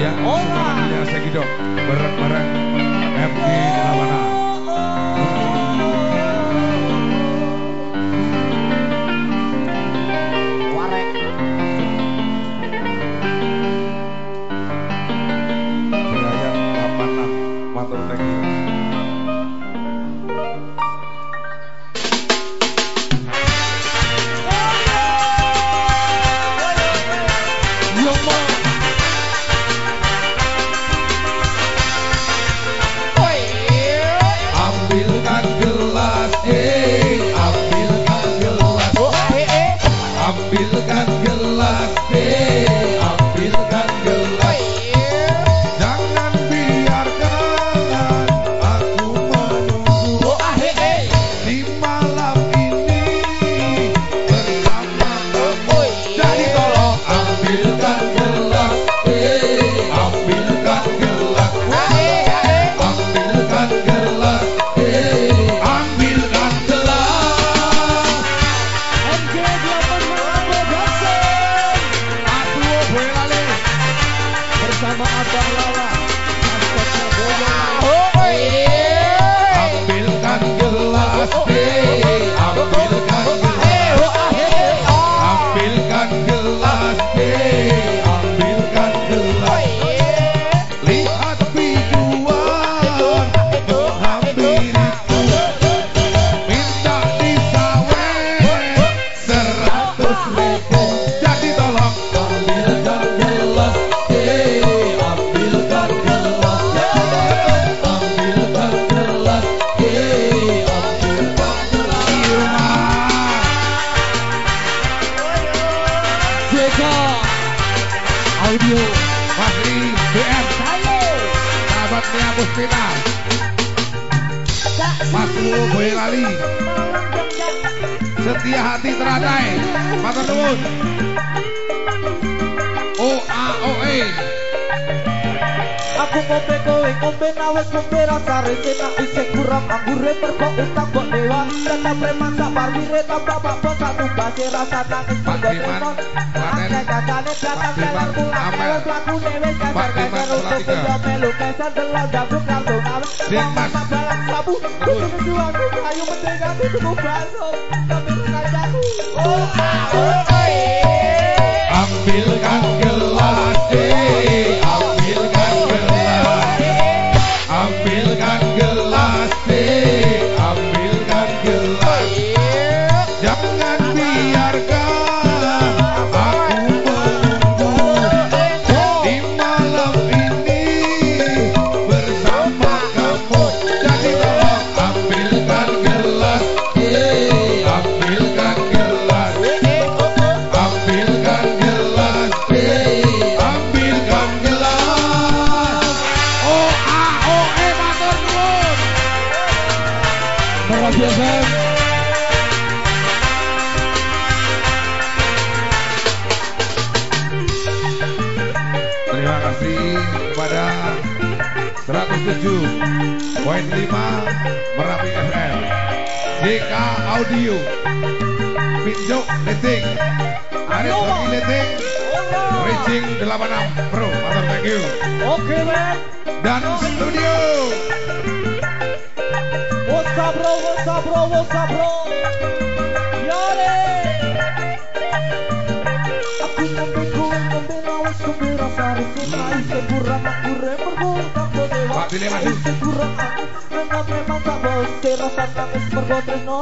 Ya, semuanya saya gitu. Bareng-bareng Sahabatnya Puspina Mas Luwo Boyolali Setia hati teratai. Matur nuwun Aku ngombe kowe ngombe nawes ngombe rasa rese nak isih kurang anggure mergo utang mbok dewa tetap preman sak parwire tambah bakpo satu base rasa nangis temon Klaten. Akeh kacane datang jalan pulang lewat laku dewe Diman, keser untuk kuyo melu keser delok dangdut kartu nawe Dimas. Mama balak sabu. Kudu aku kayu penting aku tuku bakso tapi rajaku Oh ah oh 107.5 Merapi FM JK Audio. Pinjok Leting. Arif lagi Leting. Reaching 86 Pro Matur thank you. Oke men. Dan studio. What's up bro, what's up bro, what's up bro? Yare Aku ngombe kowe ngombe nawes ngombe rasa rese Nai sekurang aku tak Dile maju. Sekurang aku memang tak bose Rasa nangis mergo trino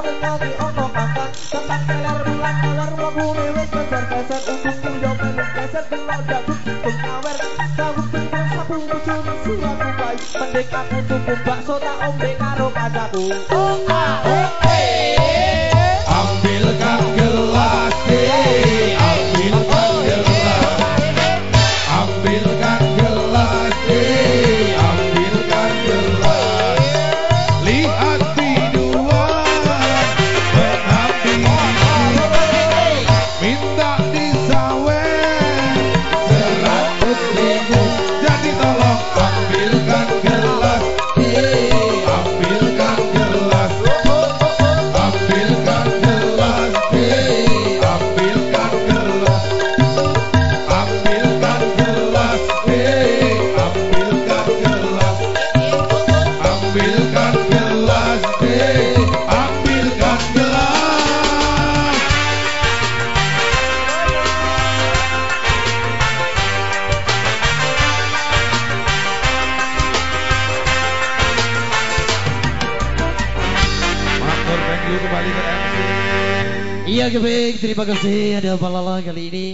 ono mantan Tentang kelar bulan kelar Waku newes keser keser Untuk kuyo melu keser Delok daguk pengawer Tahu tinggal sabu bujuni Suatu baik Mending aku tuku bakso Tak ombe karo kacaku Oh oh eh Iya baik, terima kasih. Ada Palala kali ini